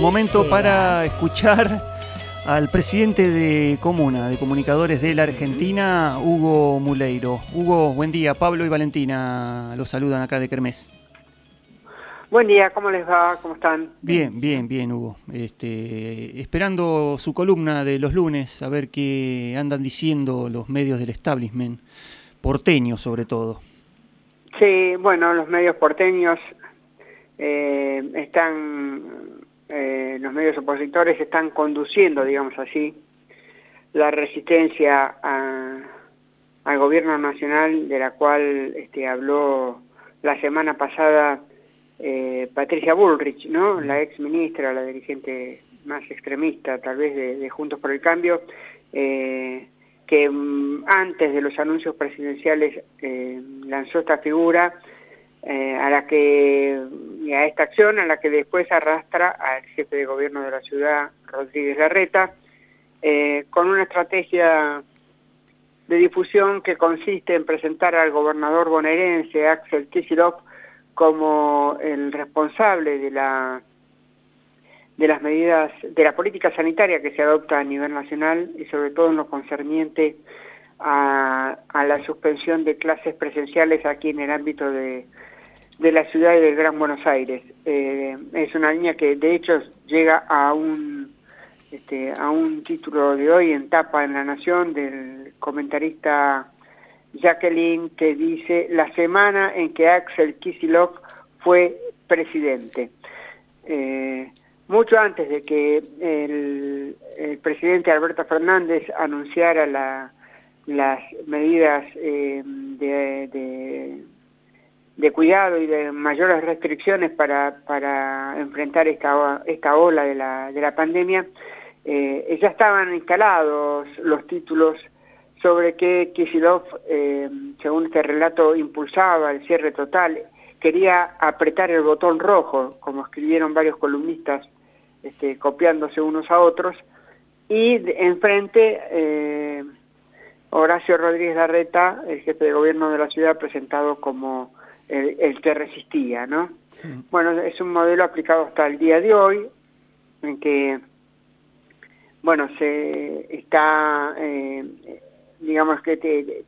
momento para escuchar al presidente de Comuna, de Comunicadores de la Argentina, Hugo Muleiro. Hugo, buen día. Pablo y Valentina los saludan acá de Kermés. Buen día, ¿cómo les va? ¿Cómo están? Bien, bien, bien, Hugo. Este, esperando su columna de los lunes, a ver qué andan diciendo los medios del establishment, porteños sobre todo. Sí, bueno, los medios porteños eh, están, eh, los medios opositores están conduciendo, digamos así, la resistencia al gobierno nacional de la cual este, habló la semana pasada eh, Patricia Bullrich, ¿no? la ex ministra, la dirigente más extremista tal vez de, Juntos por el Cambio, que mm, antes de los anuncios presidenciales lanzó esta figura eh, a la que a esta acción a la que después arrastra al jefe de gobierno de la ciudad, Rodríguez Larreta, eh, con una estrategia de difusión que consiste en presentar al gobernador bonaerense, Axel Kicillof, como el responsable de la de las medidas, de la política sanitaria que se adopta a nivel nacional y sobre todo en lo concerniente a, a la suspensión de clases presenciales aquí en el ámbito de, de la ciudad y del Gran Buenos Aires. Eh, es una línea que de hecho llega a un, este, a un título de hoy en tapa en La Nación del comentarista Jacqueline que dice la semana en que Axel Kisilov fue presidente. Eh, mucho antes de que el, presidente Alberto Fernández anunciara las medidas eh, de de cuidado y de mayores restricciones para, para enfrentar esta, esta ola de la, de la pandemia, eh, ya estaban instalados los títulos sobre que Kisilov, eh, según este relato, impulsaba el cierre total, quería apretar el botón rojo, como escribieron varios columnistas este, copiándose unos a otros, y enfrente eh, Horacio Rodríguez Larreta, el jefe de gobierno de la ciudad, presentado como el, que resistía, ¿no? Bueno, es un modelo aplicado hasta el día de hoy, en que, bueno, se está, eh, digamos que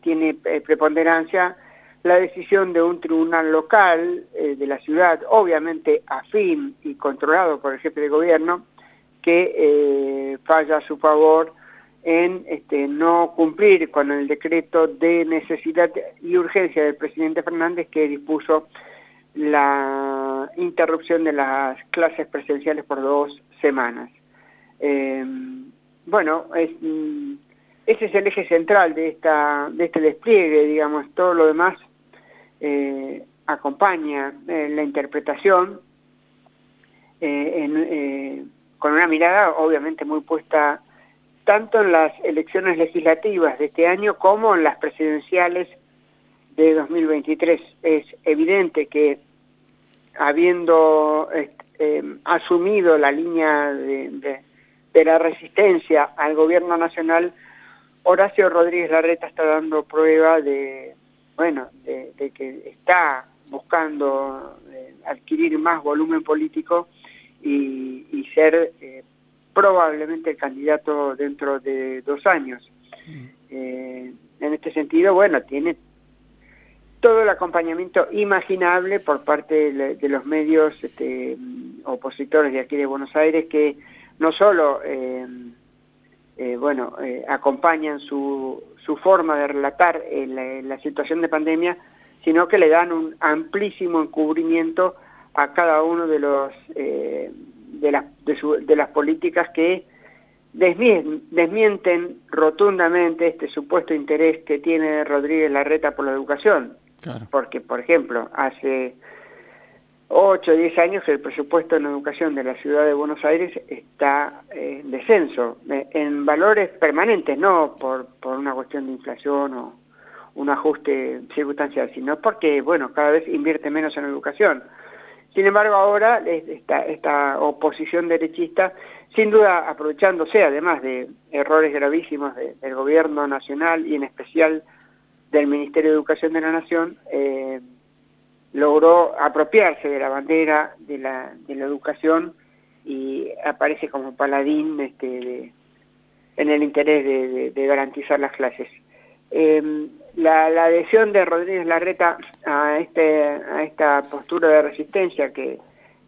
tiene eh, preponderancia la decisión de un tribunal local eh, de la ciudad, obviamente afín y controlado por el jefe de gobierno, que falla a su favor en este, no cumplir con el decreto de necesidad y urgencia del presidente Fernández que dispuso la interrupción de las clases presenciales por dos semanas. Eh, bueno, mm, ese es el eje central de, esta, de este despliegue, digamos, todo lo demás eh, acompaña eh, la interpretación con una mirada obviamente muy puesta tanto en las elecciones legislativas de este año como en las presidenciales de 2023. Es evidente que habiendo eh, asumido la línea de, la resistencia al gobierno nacional, Horacio Rodríguez Larreta está dando prueba de, bueno, de, que está buscando eh, adquirir más volumen político y, ser eh, probablemente el candidato dentro de dos años. Eh, en este sentido, bueno, tiene todo el acompañamiento imaginable por parte de, los medios este, opositores de aquí de Buenos Aires que no solo eh, eh, bueno, acompañan su, su, forma de relatar la, la, situación de pandemia, sino que le dan un amplísimo encubrimiento a cada uno de los de, de, las políticas que desmienten, rotundamente este supuesto interés que tiene Rodríguez Larreta por la educación. Porque, por ejemplo, hace 8 o 10 años el presupuesto en educación de la ciudad de Buenos Aires está en descenso, en valores permanentes, no por, por una cuestión de inflación o un ajuste circunstancial, sino porque, bueno, cada vez invierte menos en educación. Sin embargo, ahora esta, oposición derechista, sin duda aprovechándose además de errores gravísimos del gobierno nacional y en especial del Ministerio de Educación de la Nación, eh, logró apropiarse de la bandera de la, de educación y aparece como paladín este, en el interés de, garantizar las clases. Em, la, adhesión de Rodríguez Larreta a, este, a esta postura de resistencia que,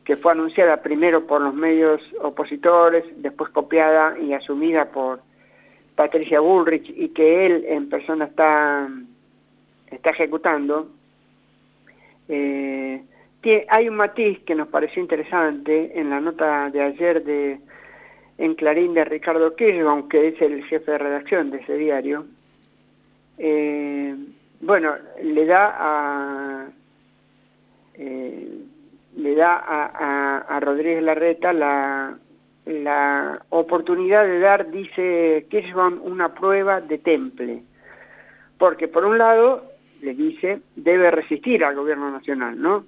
que fue anunciada primero por los medios opositores, después copiada y asumida por Patricia Bullrich y que él en persona está, está ejecutando, eh, hay un matiz que nos pareció interesante en la nota de ayer de en Clarín de Ricardo Kirchhoff, que es el jefe de redacción de ese diario. Eh, bueno, le da a eh, le da a, Rodríguez Larreta la, la oportunidad de dar, dice Kirchhoff, una prueba de temple. Porque por un lado, le dice, debe resistir al gobierno nacional, ¿no?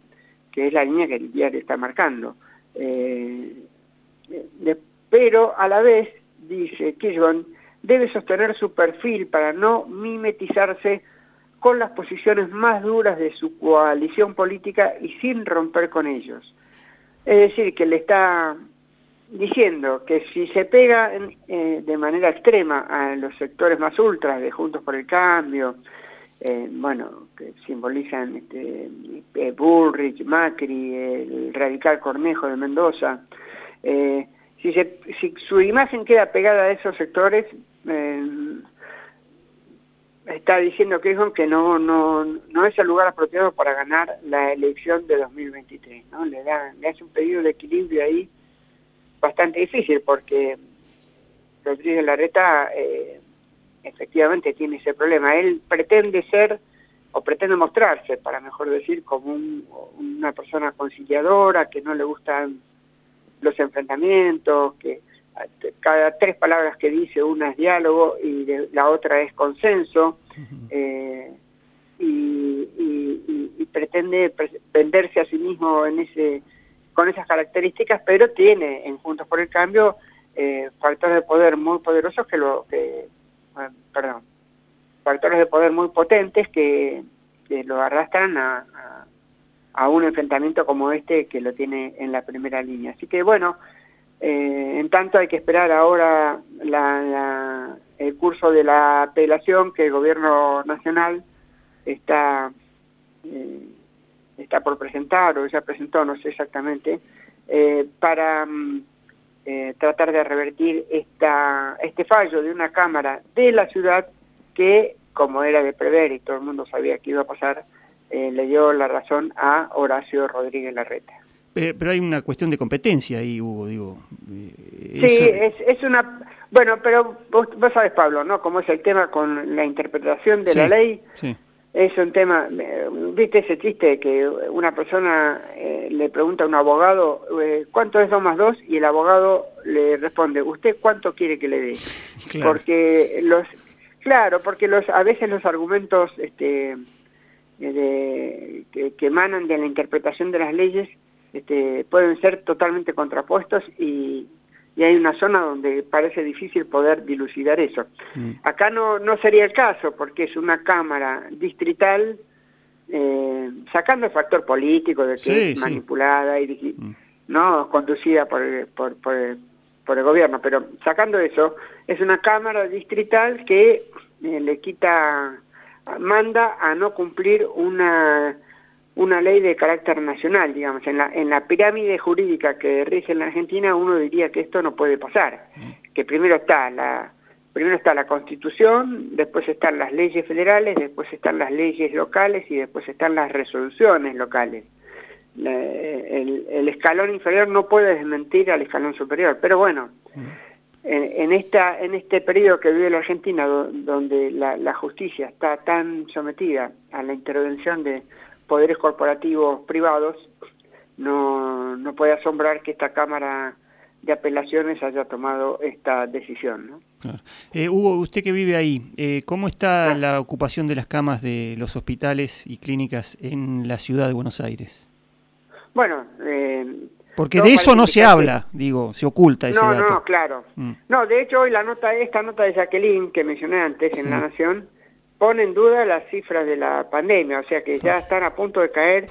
que es la línea que el diario está marcando. Eh, pero a la vez, dice Kirchhoff, debe sostener su perfil para no mimetizarse con las posiciones más duras de su coalición política y sin romper con ellos. Es decir, que le está diciendo que si se pega eh, de manera extrema a los sectores más ultras de Juntos por el Cambio, eh, bueno, que simbolizan este, eh, Bullrich, Macri, el radical Cornejo de Mendoza. Eh, si, si, su imagen queda pegada a esos sectores, está diciendo que no, no, no es el lugar apropiado para ganar la elección de 2023. ¿no? Le, da, le hace un pedido de equilibrio ahí bastante difícil porque Rodríguez Larreta eh, efectivamente tiene ese problema. Él pretende ser, o pretende mostrarse, para mejor decir, como una persona conciliadora, que no le gustan los enfrentamientos, que cada tres palabras que dice una es diálogo y la otra es consenso, eh, y, pretende venderse a sí mismo en ese con esas características, pero tiene en Juntos por el Cambio eh, factores de poder muy poderosos que lo que perdón, factores de poder muy potentes que, lo arrastran a, a, un enfrentamiento como este que lo tiene en la primera línea. Así que bueno, eh, en tanto hay que esperar ahora la, el curso de la apelación que el gobierno nacional está, eh, está por presentar o ya presentó, no sé exactamente, eh, para... Mm, tratar de revertir esta, este fallo de una Cámara de la ciudad que, como era de prever y todo el mundo sabía que iba a pasar, eh, le dio la razón a Horacio Rodríguez Larreta. Eh, pero hay una cuestión de competencia ahí, Hugo, digo. sí, es, una... Bueno, pero vos, vos sabes, Pablo, ¿no? Cómo es el tema con la interpretación de la ley. Sí es un tema, viste ese chiste que una persona eh, le pregunta a un abogado eh, cuánto es 2 más 2 y el abogado le responde, ¿usted cuánto quiere que le dé? Porque los, claro, porque los, a veces los argumentos este, de, que, emanan de la interpretación de las leyes este, pueden ser totalmente contrapuestos y, y hay una zona donde parece difícil poder dilucidar eso. Mm. Acá no, no sería el caso, porque es una Cámara distrital, eh, sacando el factor político de que es manipulada y mm. no conducida por, por, por, el gobierno, pero sacando eso, es una Cámara distrital que eh, le quita, manda a no cumplir una una ley de carácter nacional, digamos. En la, en la pirámide jurídica que rige en la Argentina uno diría que esto no puede pasar, que primero está la, primero está la Constitución, después están las leyes federales, después están las leyes locales y después están las resoluciones locales. el, escalón inferior no puede desmentir al escalón superior, pero bueno, en, esta, en este periodo que vive la Argentina, donde la justicia está tan sometida a la intervención de poderes corporativos privados, no, no puede asombrar que esta Cámara de Apelaciones haya tomado esta decisión. ¿no? Eh, Hugo, usted que vive ahí, eh, ¿cómo está ah. la ocupación de las camas de los hospitales y clínicas en la ciudad de Buenos Aires? Bueno, eh, porque de eso no se habla, digo, se oculta ese no, dato. No, claro. Mm. No, de hecho hoy la nota, esta nota de Jacqueline que mencioné antes en La Nación, pone en duda las cifras de la pandemia, o sea que ya están a punto de caer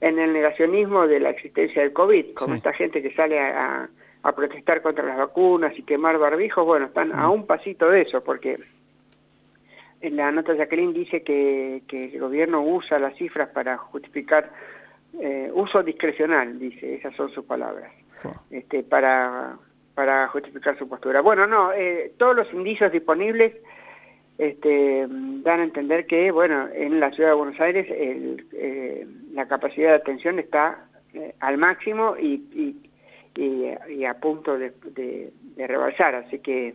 en el negacionismo de la existencia del COVID, como esta gente que sale a, a protestar contra las vacunas y quemar barbijos, bueno, están a un pasito de eso, porque en la nota Jacqueline dice que, el gobierno usa las cifras para justificar eh, uso discrecional, dice, esas son sus palabras, este, para, para justificar su postura. Bueno, no, eh, todos los indicios disponibles este, dan a entender que, bueno, en la ciudad de Buenos Aires eh, la capacidad de atención está al máximo y y, a punto de, de, rebalsar, así que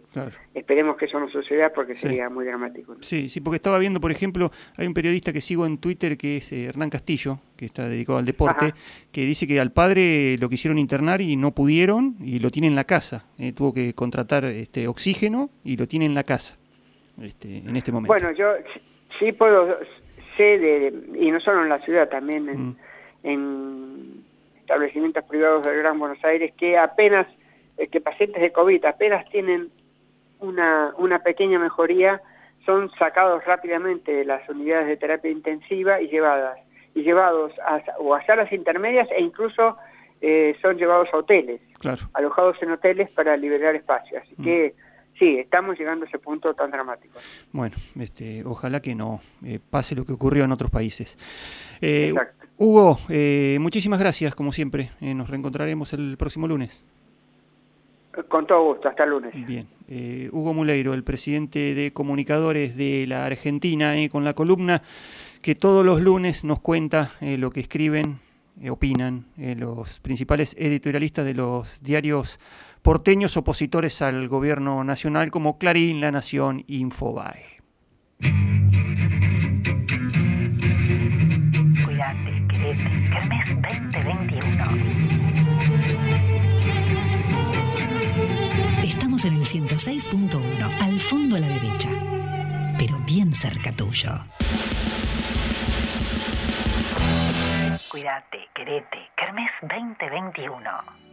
esperemos que eso no suceda porque sería muy dramático. Sí, sí, porque estaba viendo, por ejemplo, hay un periodista que sigo en Twitter que es eh, Hernán Castillo, que está dedicado al deporte, que dice que al padre lo quisieron internar y no pudieron y lo tiene en la casa, eh, tuvo que contratar este oxígeno y lo tiene en la casa este, en este momento. Bueno, yo sí puedo, sé de, y no solo en la ciudad, también en, mm. en establecimientos privados del Gran Buenos Aires que apenas, eh, que pacientes de COVID apenas tienen una, una pequeña mejoría, son sacados rápidamente de las unidades de terapia intensiva y llevadas y llevados a, o a salas intermedias e incluso eh, son llevados a hoteles, alojados en hoteles para liberar espacio. Así mm. que sí, estamos llegando a ese punto tan dramático. Bueno, este, ojalá que no eh, pase lo que ocurrió en otros países. Exacto. Hugo, eh, muchísimas gracias, como siempre. Eh, nos reencontraremos el próximo lunes. Con todo gusto, hasta el lunes. Bien. Eh, Hugo Muleiro, el presidente de comunicadores de la Argentina, con la columna que todos los lunes nos cuenta lo que escriben, opinan los principales editorialistas de los diarios porteños opositores al gobierno nacional como Clarín, La Nación Infobae. Kermés 2021. 106.1, al fondo a la derecha, pero bien cerca tuyo. Cuídate, querete, Kermés 2021.